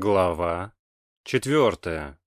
Глава четвертая.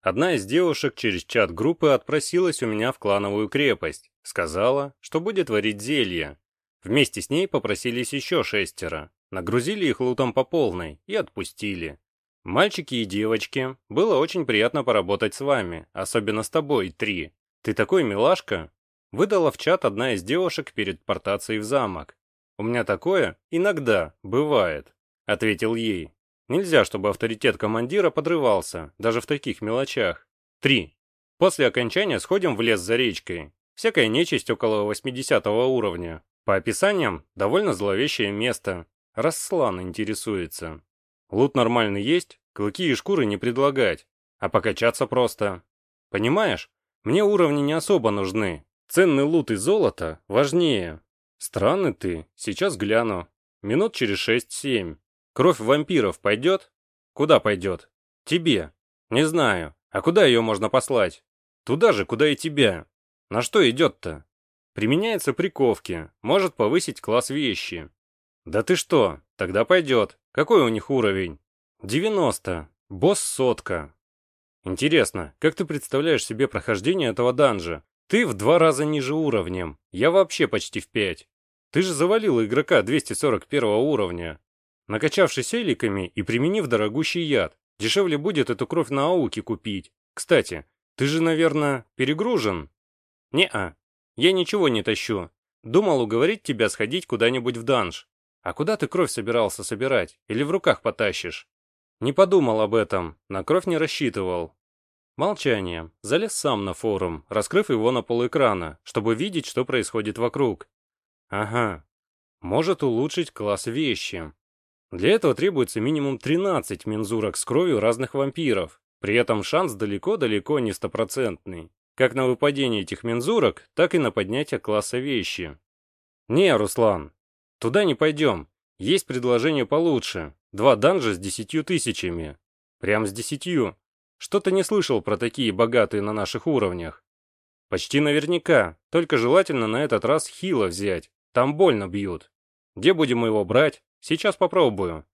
Одна из девушек через чат группы отпросилась у меня в клановую крепость. Сказала, что будет варить зелье. Вместе с ней попросились еще шестеро. Нагрузили их лутом по полной и отпустили. Мальчики и девочки, было очень приятно поработать с вами, особенно с тобой, Три. Ты такой милашка. Выдала в чат одна из девушек перед портацией в замок. У меня такое иногда бывает, ответил ей. Нельзя, чтобы авторитет командира подрывался, даже в таких мелочах. 3. После окончания сходим в лес за речкой. Всякая нечисть около 80 уровня. По описаниям, довольно зловещее место. Расслан интересуется. Лут нормальный есть, клыки и шкуры не предлагать. А покачаться просто. Понимаешь, мне уровни не особо нужны. Ценный лут и золото важнее. Странный ты, сейчас гляну. Минут через 6-7. Кровь вампиров пойдет? Куда пойдет? Тебе. Не знаю. А куда ее можно послать? Туда же, куда и тебя. На что идет-то? Применяется приковки. Может повысить класс вещи. Да ты что? Тогда пойдет. Какой у них уровень? 90. Босс сотка. Интересно, как ты представляешь себе прохождение этого данжа? Ты в два раза ниже уровнем. Я вообще почти в пять. Ты же завалил игрока 241 уровня. Накачавшись эликами и применив дорогущий яд, дешевле будет эту кровь на ауке купить. Кстати, ты же, наверное, перегружен? Не-а, я ничего не тащу. Думал уговорить тебя сходить куда-нибудь в данж. А куда ты кровь собирался собирать? Или в руках потащишь? Не подумал об этом, на кровь не рассчитывал. Молчание. Залез сам на форум, раскрыв его на полэкрана, чтобы видеть, что происходит вокруг. Ага. Может улучшить класс вещи. Для этого требуется минимум 13 мензурок с кровью разных вампиров. При этом шанс далеко-далеко не стопроцентный. Как на выпадение этих мензурок, так и на поднятие класса вещи. Не, Руслан, туда не пойдем. Есть предложение получше. Два данжа с десятью тысячами. Прям с десятью. Что-то не слышал про такие богатые на наших уровнях. Почти наверняка, только желательно на этот раз хило взять. Там больно бьют. Где будем его брать? Сейчас попробую.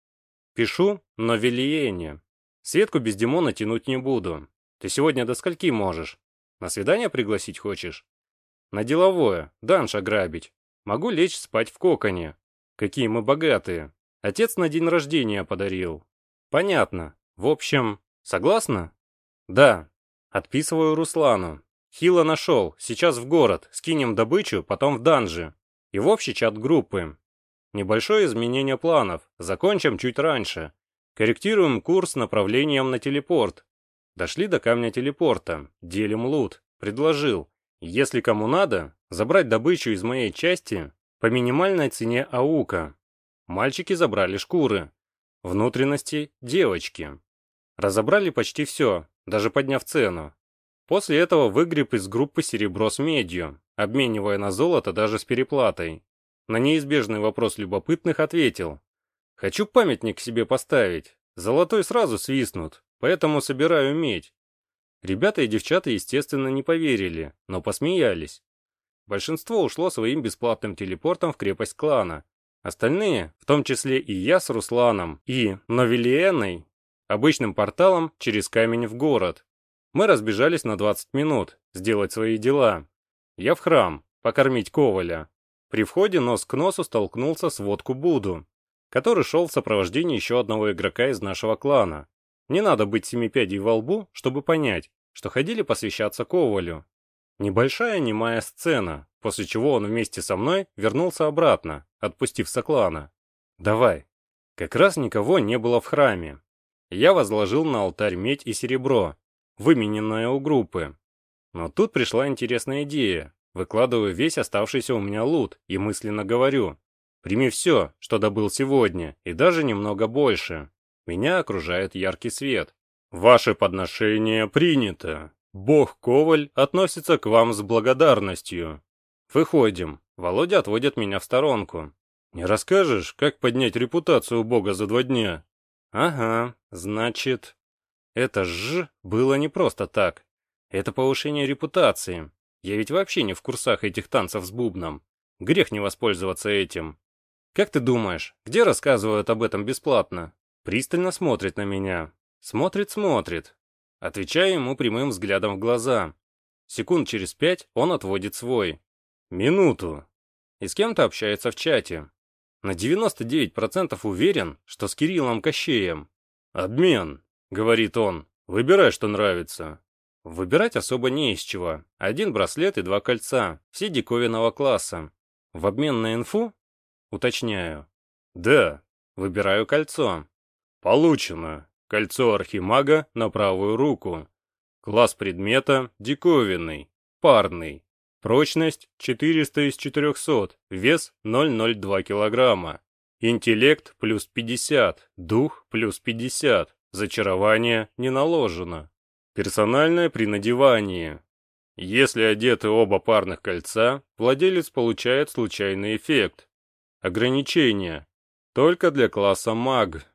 Пишу, но велиение. Светку без Димона тянуть не буду. Ты сегодня до скольки можешь? На свидание пригласить хочешь? На деловое, данж ограбить. Могу лечь спать в коконе. Какие мы богатые. Отец на день рождения подарил. Понятно. В общем, согласна? Да. Отписываю Руслану. Хила нашел, сейчас в город, скинем добычу, потом в данжи. И в общий чат группы. Небольшое изменение планов. Закончим чуть раньше. Корректируем курс направлением на телепорт. Дошли до камня телепорта. Делим лут. Предложил. Если кому надо, забрать добычу из моей части по минимальной цене аука. Мальчики забрали шкуры. Внутренности – девочки. Разобрали почти все, даже подняв цену. После этого выгреб из группы серебро с медью, обменивая на золото даже с переплатой. На неизбежный вопрос любопытных ответил. «Хочу памятник себе поставить. Золотой сразу свистнут, поэтому собираю медь». Ребята и девчата, естественно, не поверили, но посмеялись. Большинство ушло своим бесплатным телепортом в крепость клана. Остальные, в том числе и я с Русланом, и Новелиеной, обычным порталом через камень в город. Мы разбежались на 20 минут, сделать свои дела. Я в храм, покормить Коваля. При входе нос к носу столкнулся с водку Буду, который шел в сопровождении еще одного игрока из нашего клана. Не надо быть семипядей во лбу, чтобы понять, что ходили посвящаться Ковалю. Небольшая немая сцена, после чего он вместе со мной вернулся обратно, отпустив соклана. «Давай». Как раз никого не было в храме. Я возложил на алтарь медь и серебро, вымененное у группы. Но тут пришла интересная идея. Выкладываю весь оставшийся у меня лут и мысленно говорю. Прими все, что добыл сегодня, и даже немного больше. Меня окружает яркий свет. Ваше подношение принято. Бог Коваль относится к вам с благодарностью. Выходим. Володя отводит меня в сторонку. Не расскажешь, как поднять репутацию Бога за два дня? Ага, значит... Это ж было не просто так. Это повышение репутации. Я ведь вообще не в курсах этих танцев с бубном. Грех не воспользоваться этим. Как ты думаешь, где рассказывают об этом бесплатно? Пристально смотрит на меня. Смотрит-смотрит. Отвечаю ему прямым взглядом в глаза. Секунд через пять он отводит свой. Минуту. И с кем-то общается в чате. На 99% уверен, что с Кириллом Кощеем. «Обмен», — говорит он. «Выбирай, что нравится». Выбирать особо не из чего. Один браслет и два кольца, все диковинного класса. В обмен на инфу? Уточняю. Да, выбираю кольцо. Получено. Кольцо архимага на правую руку. Класс предмета диковинный, парный. Прочность 400 из 400, вес 0,02 килограмма. Интеллект плюс 50, дух плюс 50, зачарование не наложено. Персональное при надевании. Если одеты оба парных кольца, владелец получает случайный эффект. Ограничение. Только для класса маг.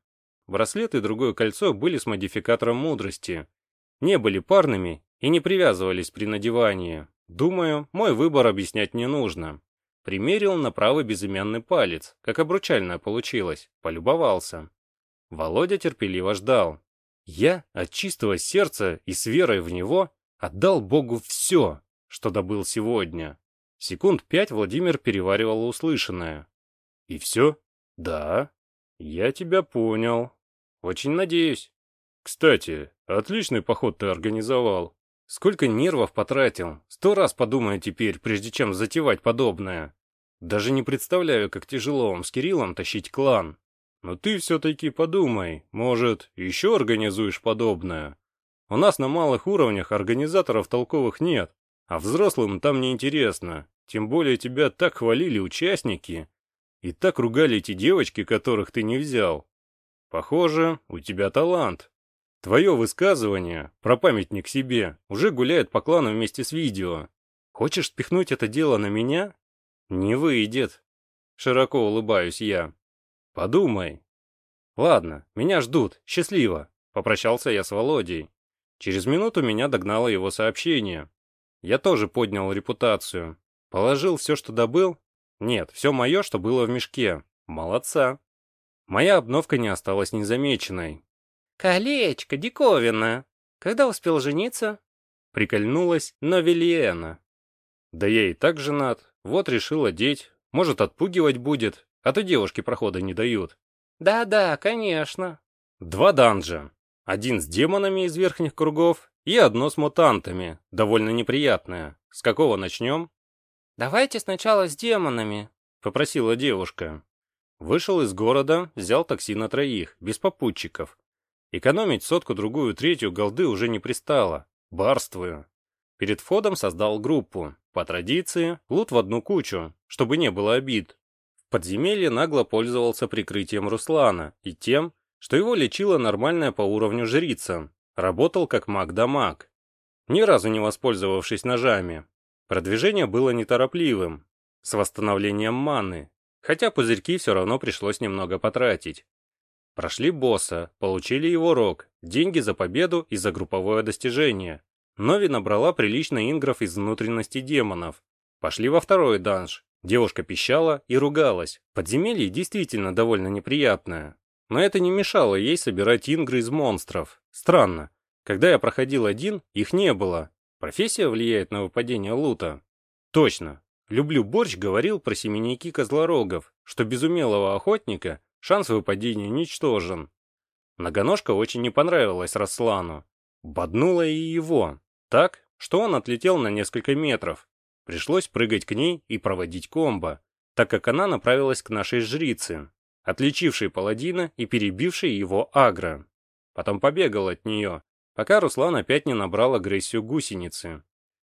Браслет и другое кольцо были с модификатором мудрости. Не были парными и не привязывались при надевании. Думаю, мой выбор объяснять не нужно. Примерил на правый безымянный палец, как обручальное получилось, полюбовался. Володя терпеливо ждал. Я от чистого сердца и с верой в него отдал Богу все, что добыл сегодня. Секунд пять Владимир переваривал услышанное. И все? Да. Я тебя понял. Очень надеюсь. Кстати, отличный поход ты организовал. Сколько нервов потратил. Сто раз подумаю теперь, прежде чем затевать подобное. Даже не представляю, как тяжело вам с Кириллом тащить клан. Но ты все-таки подумай, может, еще организуешь подобное? У нас на малых уровнях организаторов толковых нет, а взрослым там неинтересно. Тем более тебя так хвалили участники, и так ругали эти девочки, которых ты не взял. Похоже, у тебя талант. Твое высказывание про памятник себе уже гуляет по клану вместе с видео. Хочешь спихнуть это дело на меня? Не выйдет. Широко улыбаюсь я. Подумай. Ладно, меня ждут. Счастливо. Попрощался я с Володей. Через минуту меня догнало его сообщение. Я тоже поднял репутацию. Положил все, что добыл. Нет, все мое, что было в мешке. Молодца. Моя обновка не осталась незамеченной. «Колечко, диковина! Когда успел жениться?» Прикольнулась Новелиена. «Да я и так женат. Вот решил одеть. Может, отпугивать будет. А то девушки прохода не дают. Да-да, конечно. Два данжа. Один с демонами из верхних кругов и одно с мутантами, довольно неприятное. С какого начнем? Давайте сначала с демонами, попросила девушка. Вышел из города, взял такси на троих, без попутчиков. Экономить сотку-другую третью голды уже не пристало. Барствую. Перед входом создал группу. По традиции, лут в одну кучу, чтобы не было обид подземелье нагло пользовался прикрытием Руслана и тем, что его лечила нормальная по уровню жрица. Работал как маг да маг. Ни разу не воспользовавшись ножами. Продвижение было неторопливым, с восстановлением маны, хотя пузырьки все равно пришлось немного потратить. Прошли босса, получили его рог, деньги за победу и за групповое достижение. Нови набрала прилично ингров из внутренности демонов. Пошли во второй данж, Девушка пищала и ругалась. Подземелье действительно довольно неприятное. Но это не мешало ей собирать ингры из монстров. Странно. Когда я проходил один, их не было. Профессия влияет на выпадение лута. Точно. Люблю борщ говорил про семенники козлорогов, что без умелого охотника шанс выпадения ничтожен. Многоножка очень не понравилась Раслану. Боднула и его. Так, что он отлетел на несколько метров, Пришлось прыгать к ней и проводить комбо, так как она направилась к нашей жрице, отличившей паладина и перебившей его агро. Потом побегал от нее, пока Руслан опять не набрал агрессию гусеницы.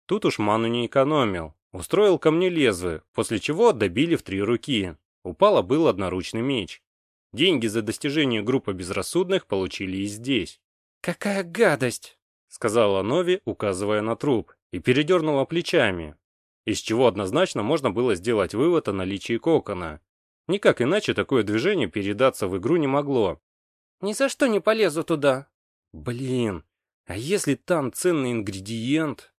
Тут уж ману не экономил, устроил ко мне лезвы, после чего добили в три руки. Упало был одноручный меч. Деньги за достижение группы безрассудных получили и здесь. «Какая гадость!» — сказала Нови, указывая на труп, и передернула плечами, из чего однозначно можно было сделать вывод о наличии кокона. Никак иначе такое движение передаться в игру не могло. «Ни за что не полезу туда». «Блин, а если там ценный ингредиент?»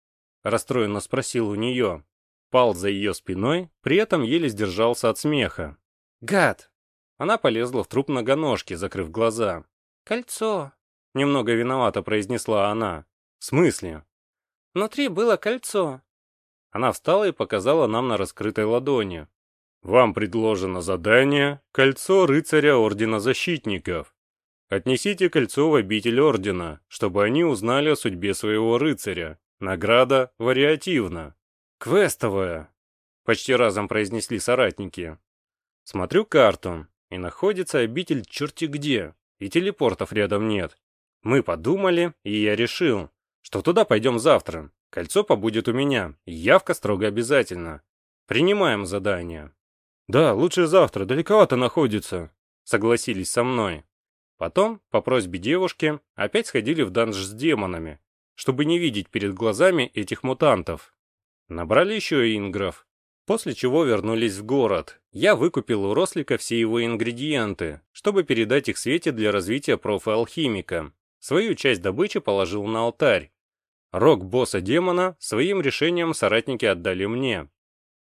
Расстроенно спросил у нее. Пал за ее спиной, при этом еле сдержался от смеха. «Гад!» Она полезла в труп многоножки, закрыв глаза. Кольцо. Немного виновато произнесла она. В смысле? Внутри было кольцо. Она встала и показала нам на раскрытой ладони. Вам предложено задание «Кольцо рыцаря Ордена Защитников». Отнесите кольцо в обитель Ордена, чтобы они узнали о судьбе своего рыцаря. Награда вариативна. Квестовая. Почти разом произнесли соратники. Смотрю карту, и находится обитель черти где, и телепортов рядом нет. Мы подумали, и я решил, что туда пойдем завтра. Кольцо побудет у меня, явка строго обязательно. Принимаем задание. Да, лучше завтра, далековато находится, согласились со мной. Потом, по просьбе девушки, опять сходили в данж с демонами, чтобы не видеть перед глазами этих мутантов. Набрали еще ингров, после чего вернулись в город. Я выкупил у Рослика все его ингредиенты, чтобы передать их Свете для развития профа-алхимика. Свою часть добычи положил на алтарь. Рог босса демона своим решением соратники отдали мне.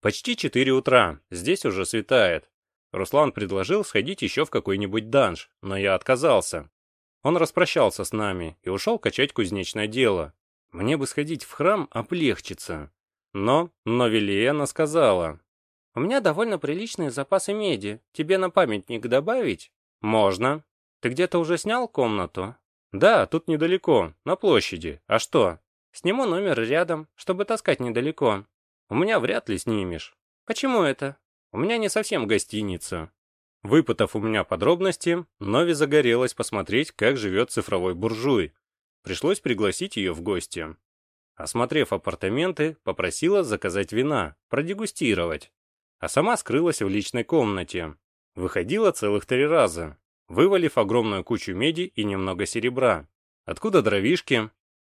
Почти 4 утра, здесь уже светает. Руслан предложил сходить еще в какой-нибудь данж, но я отказался. Он распрощался с нами и ушел качать кузнечное дело. Мне бы сходить в храм, облегчиться. Но, но Велиена сказала. «У меня довольно приличные запасы меди. Тебе на памятник добавить?» «Можно. Ты где-то уже снял комнату?» «Да, тут недалеко, на площади. А что?» «Сниму номер рядом, чтобы таскать недалеко». «У меня вряд ли снимешь». «Почему это?» У меня не совсем гостиница. Выпытав у меня подробности, Нови загорелась посмотреть, как живет цифровой буржуй. Пришлось пригласить ее в гости. Осмотрев апартаменты, попросила заказать вина, продегустировать. А сама скрылась в личной комнате. Выходила целых три раза, вывалив огромную кучу меди и немного серебра. Откуда дровишки?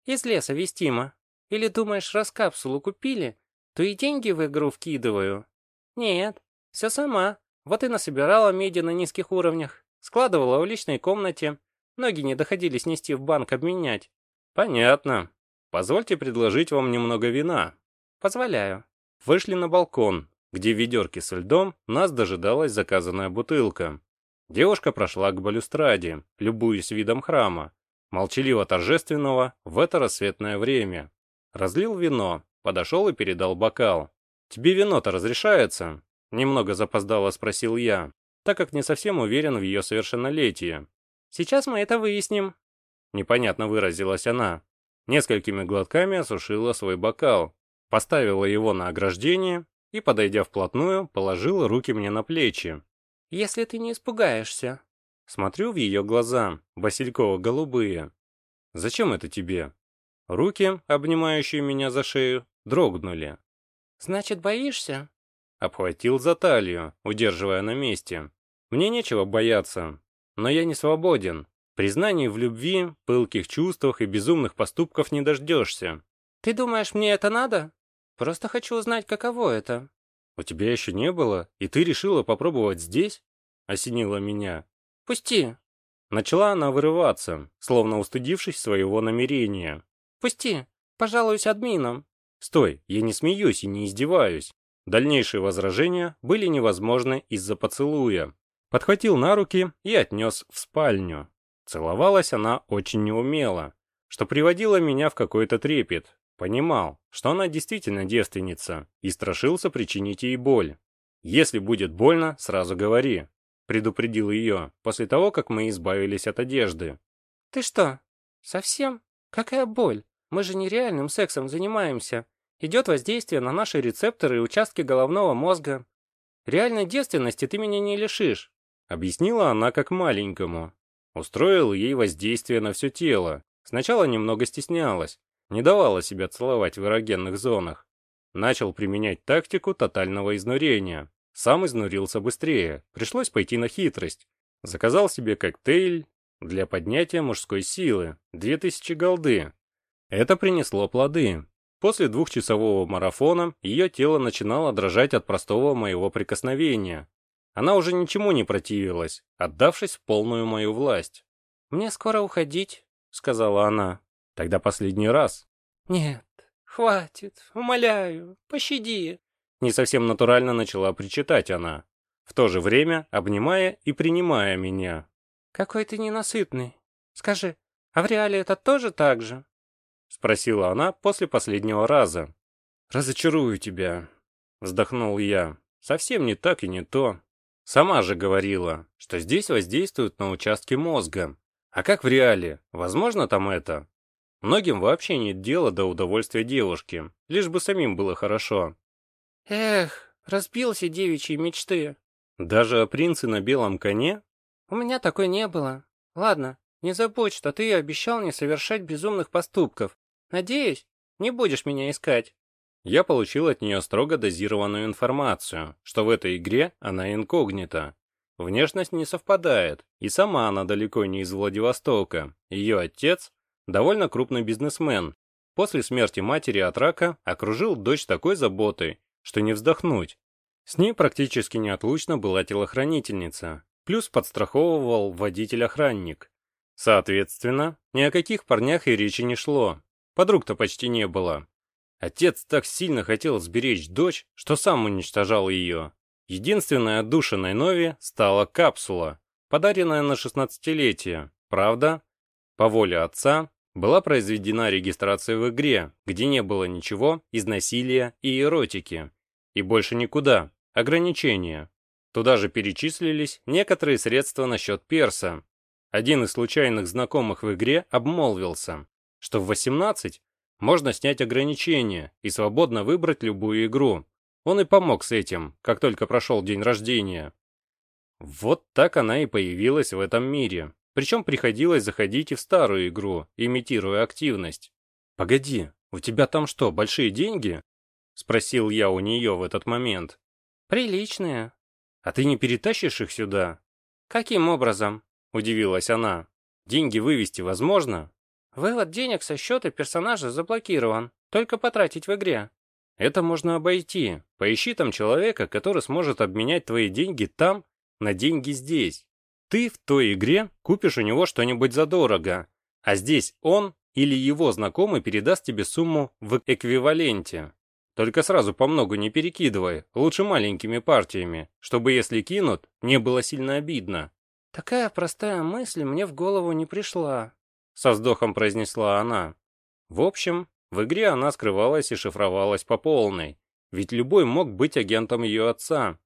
Из леса вестимо. Или думаешь, раз капсулу купили, то и деньги в игру вкидываю? Нет, все сама. Вот и насобирала меди на низких уровнях. Складывала в личной комнате. Ноги не доходили снести в банк обменять. Понятно. Позвольте предложить вам немного вина. Позволяю. Вышли на балкон, где в ведерке со льдом нас дожидалась заказанная бутылка. Девушка прошла к балюстраде, любуясь видом храма, молчаливо-торжественного в это рассветное время. Разлил вино, подошел и передал бокал. «Тебе вино-то разрешается?» Немного запоздало спросил я, так как не совсем уверен в ее совершеннолетии. «Сейчас мы это выясним», — непонятно выразилась она. Несколькими глотками осушила свой бокал, поставила его на ограждение и, подойдя вплотную, положила руки мне на плечи. «Если ты не испугаешься». Смотрю в ее глаза, васильково-голубые. «Зачем это тебе?» Руки, обнимающие меня за шею, дрогнули. «Значит, боишься?» Обхватил за талию, удерживая на месте. Мне нечего бояться, но я не свободен. Признаний в любви, пылких чувствах и безумных поступков не дождешься. Ты думаешь, мне это надо? Просто хочу узнать, каково это. У тебя еще не было, и ты решила попробовать здесь? Осенила меня. Пусти. Начала она вырываться, словно устыдившись своего намерения. Пусти, пожалуюсь админом. Стой, я не смеюсь и не издеваюсь. Дальнейшие возражения были невозможны из-за поцелуя. Подхватил на руки и отнес в спальню. Целовалась она очень неумело, что приводило меня в какой-то трепет. Понимал, что она действительно девственница, и страшился причинить ей боль. «Если будет больно, сразу говори», — предупредил ее, после того, как мы избавились от одежды. «Ты что, совсем? Какая боль? Мы же нереальным сексом занимаемся. Идет воздействие на наши рецепторы и участки головного мозга. Реальной девственности ты меня не лишишь», — объяснила она как маленькому. Устроил ей воздействие на все тело. Сначала немного стеснялась, не давала себя целовать в эрогенных зонах. Начал применять тактику тотального изнурения. Сам изнурился быстрее, пришлось пойти на хитрость. Заказал себе коктейль для поднятия мужской силы, 2000 голды. Это принесло плоды. После двухчасового марафона ее тело начинало дрожать от простого моего прикосновения. Она уже ничему не противилась, отдавшись в полную мою власть. «Мне скоро уходить», — сказала она. «Тогда последний раз». «Нет, хватит, умоляю, пощади». Не совсем натурально начала причитать она, в то же время обнимая и принимая меня. «Какой ты ненасытный. Скажи, а в реале это тоже так же? Спросила она после последнего раза. Разочарую тебя. Вздохнул я. Совсем не так и не то. Сама же говорила, что здесь воздействуют на участки мозга. А как в реале? Возможно там это? Многим вообще нет дела до удовольствия девушки, лишь бы самим было хорошо. Эх, разбился девичьи мечты. Даже о принце на белом коне? У меня такой не было. Ладно, не забудь, что ты обещал не совершать безумных поступков. Надеюсь, не будешь меня искать. Я получил от нее строго дозированную информацию, что в этой игре она инкогнита. Внешность не совпадает, и сама она далеко не из Владивостока. Ее отец – довольно крупный бизнесмен. После смерти матери от рака окружил дочь такой заботой, что не вздохнуть. С ней практически неотлучно была телохранительница, плюс подстраховывал водитель-охранник. Соответственно, ни о каких парнях и речи не шло. Подруг-то почти не было. Отец так сильно хотел сберечь дочь, что сам уничтожал ее. Единственной отдушиной Нови стала капсула, подаренная на 16-летие. Правда, по воле отца, была произведена регистрация в игре, где не было ничего из насилия и эротики. И больше никуда, ограничения. Туда же перечислились некоторые средства на счет перса. Один из случайных знакомых в игре обмолвился, что в 18 можно снять ограничения и свободно выбрать любую игру. Он и помог с этим, как только прошел день рождения. Вот так она и появилась в этом мире. Причем приходилось заходить и в старую игру, имитируя активность. «Погоди, у тебя там что, большие деньги?» Спросил я у нее в этот момент. «Приличные». «А ты не перетащишь их сюда?» «Каким образом?» Удивилась она. «Деньги вывести возможно?» Вывод денег со счета персонажа заблокирован. Только потратить в игре. Это можно обойти. Поищи там человека, который сможет обменять твои деньги там на деньги здесь. Ты в той игре купишь у него что-нибудь задорого, а здесь он или его знакомый передаст тебе сумму в эквиваленте. Только сразу по многу не перекидывай, лучше маленькими партиями, чтобы если кинут, не было сильно обидно. Такая простая мысль мне в голову не пришла со вздохом произнесла она. В общем, в игре она скрывалась и шифровалась по полной, ведь любой мог быть агентом ее отца.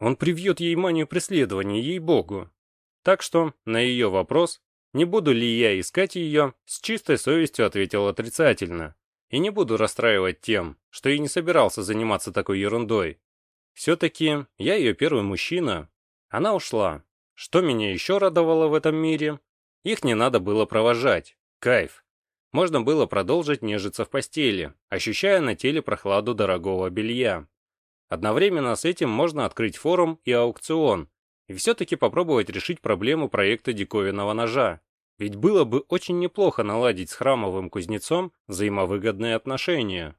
Он привьет ей манию преследования, ей-богу. Так что, на ее вопрос, не буду ли я искать ее, с чистой совестью ответил отрицательно. И не буду расстраивать тем, что и не собирался заниматься такой ерундой. Все-таки я ее первый мужчина. Она ушла. Что меня еще радовало в этом мире, их не надо было провожать. Кайф. Можно было продолжить нежиться в постели, ощущая на теле прохладу дорогого белья. Одновременно с этим можно открыть форум и аукцион, и все-таки попробовать решить проблему проекта диковинного ножа. Ведь было бы очень неплохо наладить с храмовым кузнецом взаимовыгодные отношения.